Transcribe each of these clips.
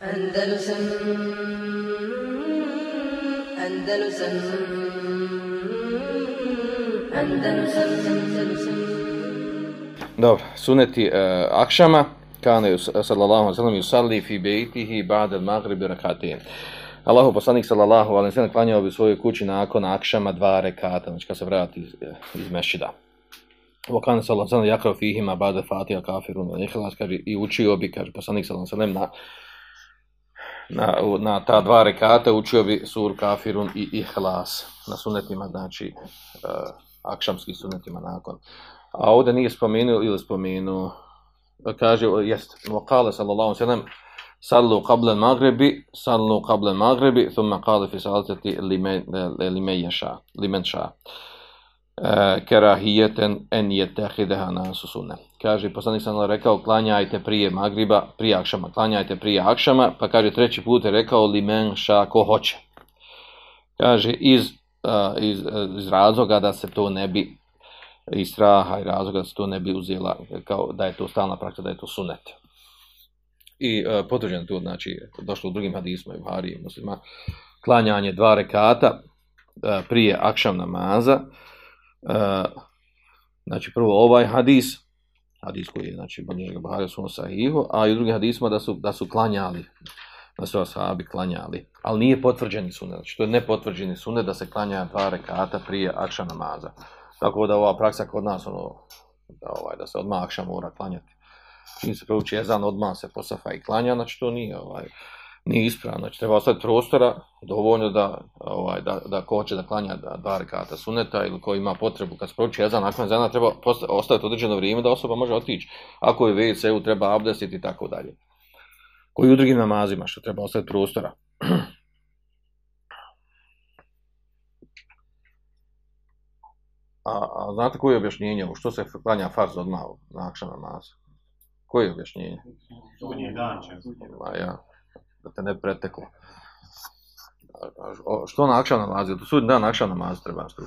Andalusam Andalusam Andalusam Andalusam Dobro, suneti uh, akšama, kane sallallahu alejhi ve sellem yusalli fi bejtihi ba'da al-maghrib rak'atayn. Allahu poslanik sallallahu alejhi ve sellem klanjao bi svojoj kući nakon akšama dva rekata, znači kad se vrati iz, eh, iz mešhida. Wa kana sallallahu alaihi sallam yakrao fihima ba'da fatiha kafirun wa ikhlas kaže, i učio bi, kaže poslanik sallallahu alejhi ve sellem na, na, na ta dva rekata učio bi sur kafirun i ihlas na sunetima, znači e, uh, akšamskih sunetima nakon. A ovdje nije spomenuo ili spomenuo, e, kaže, jest, vokale sallallahu sallam, sallu qabla magrebi, sallu qabla magrebi, thumma qale fi salatati limen jaša, limen ša. Uh, kerahijeten en je tehideha nasu sunne. Kaže, poslanik sam rekao, klanjajte prije magriba, prije akšama, klanjajte prije akšama, pa kaže, treći put je rekao, limen ša, ko hoće. Kaže, iz, uh, iz, iz razloga da se to ne bi i straha i razloga da se to ne bi uzela kao da je to stalna praksa, da je to sunet. I uh, potvrđeno to, znači, došlo u drugim hadisma i Buhari i muslima, klanjanje dva rekata uh, prije akšam namaza, uh, znači prvo ovaj hadis, hadis koji je, znači, Bonijega Buhari su sahihu, a i u drugim hadisima da su, da su klanjali, da su ashabi klanjali, ali nije potvrđeni sunet, znači to je nepotvrđeni sunet da se klanja dva rekata prije akša namaza. Tako da ova praksa kod nas, ono, da, ovaj, da se odmah akša mora klanjati. Čim se prouči jezan, odmah se posafa i klanja, znači to nije, ovaj, nije ispravno. Znači treba ostaviti prostora, dovoljno da, ovaj, da, da ko hoće da klanja dva rekata suneta ili ko ima potrebu kad se prouči jezan, nakon jezana treba ostaviti određeno vrijeme da osoba može otići. Ako je WC-u, treba abdestiti i tako dalje. Koji u drugim namazima, što treba ostaviti prostora. A, a znate koje je objašnjenje? Što se klanja farz odmah na akšan namaz? Koje je objašnjenje? Sunje dan će. Ja, da te ne preteklo. Što na akšan namaz? To sudni dan akšan namaz treba stru.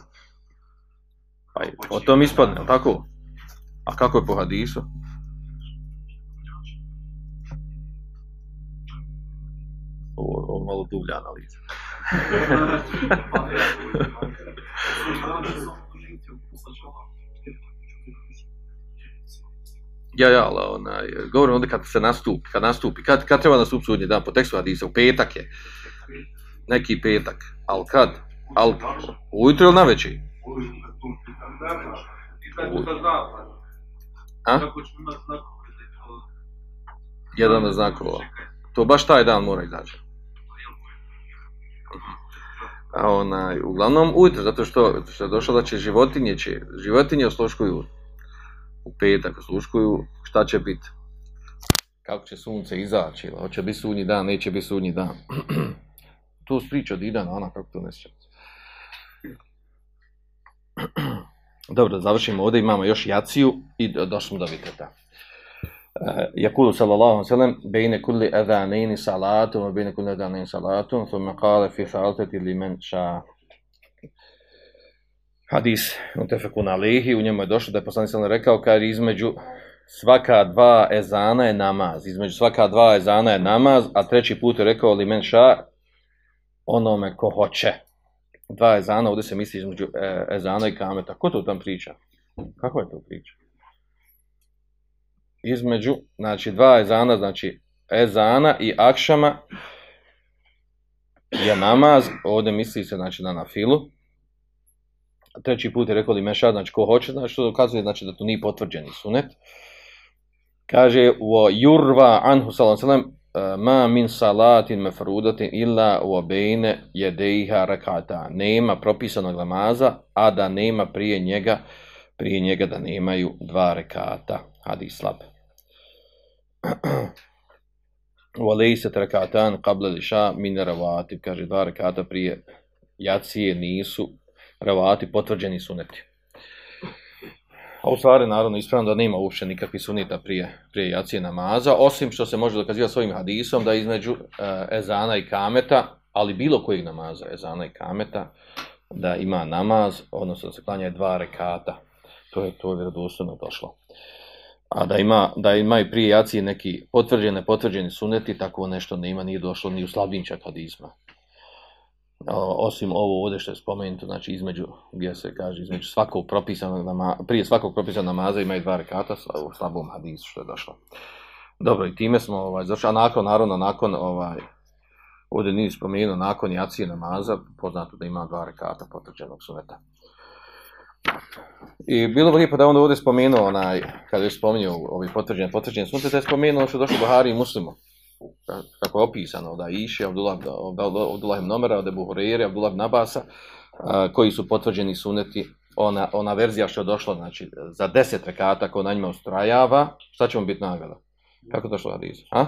Pa i, o tom ispadne, tako? A kako je po hadisu? Ovo, ovo malo dublja analiza. Ja, ja, ali onaj, govorim onda kad se nastupi, kad nastupi, kad, kad treba nastupi sudnji dan, po tekstu Hadisa, u petak je, neki petak, ali kad, ali ujutro ili na veći? A? Jedan od znakova. To baš taj dan mora izaći. A onaj, uglavnom ujutro, zato što, što je došlo da će životinje, će, životinje osluškuju u petak, osluškuju šta će biti. Kako će sunce izaći, hoće biti sunji dan, neće biti sunji dan. to su priče od Idana, ona kako to ne sjeća. Dobro, da završimo ovdje, imamo još jaciju i došli do viteta. يقول صلى الله عليه وسلم بين كل أذانين صلاة وبين كل أذانين صلاة ثم قال في ثالثة لمن شاء Hadis Mutefekun alihi, u njemu je došlo da je poslanik sallam rekao kad između svaka dva ezana je namaz, između svaka dva ezana je namaz, a treći put je rekao li men ša onome ko hoće. Dva ezana, ovdje se misli između e, ezana i kameta. Ko to tam priča? Kako je to priča? između, znači dva ezana, znači ezana i akšama je namaz, ovdje misli se znači na nafilu. Treći put je rekao li meša, znači ko hoće, znači što dokazuje znači da to nije potvrđeni sunet. Kaže u jurva anhu salam salam eh, ma min salatin mefrudatin illa u obejne jedeiha rakata. Nema propisanog namaza, a da nema prije njega, prije njega da nemaju dva rekata. Hadis slab. Walejse rak'atan qabla liša min ravati, kaže dva rekata prije jacije nisu revati potvrđeni suneti. A u stvari, naravno, ispravno da nema uopšte nikakvi sunita prije, prije jacije namaza, osim što se može dokazivati svojim hadisom da između e, ezana i kameta, ali bilo kojeg namaza, ezana i kameta, da ima namaz, odnosno da se klanja dva rekata. To je to vjerodostojno došlo. A da ima, da ima i prije jacije neki potvrđene, potvrđeni suneti, tako nešto nema, nije došlo ni u slabim čak. O, osim ovo ovdje što je spomenuto, znači između, gdje se kaže, između svakog propisanog namaza, prije svakog propisanog namaza ima i dva rekata u slabom hadisu što je došlo. Dobro, i time smo, ovaj, zašto, a nakon, naravno, nakon, ovaj, ovdje nije spomenuo, nakon jacije namaza, poznato da ima dva rekata potvrđenog suneta. I bilo bi lijepo da on ovdje spomenuo, onaj, kada je spomenuo ovi potvrđen, potvrđen sunce, da je spomenuo ono što je došlo Buhari i Muslimu kako je opisano od Aisha, od Ulahim Nomera, od Ebu Horeire, od Ulahim Nabasa, a, koji su potvrđeni suneti, ona, ona verzija što je došla, znači, za deset rekata ko na njima ustrajava, šta će mu biti nagrada? Kako je došlo na Adizu? A?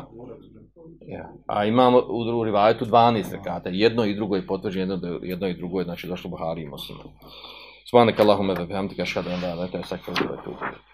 Ja. a imamo u drugu rivajetu 12 rekata, jedno i drugo je potvrđeno, jedno, jedno i drugo je, znači, došlo Buhari i Moslima. Subhanak Allahumma wa bihamdika ashhadu an la ilaha illa anta astaghfiruka wa atubu ilayk.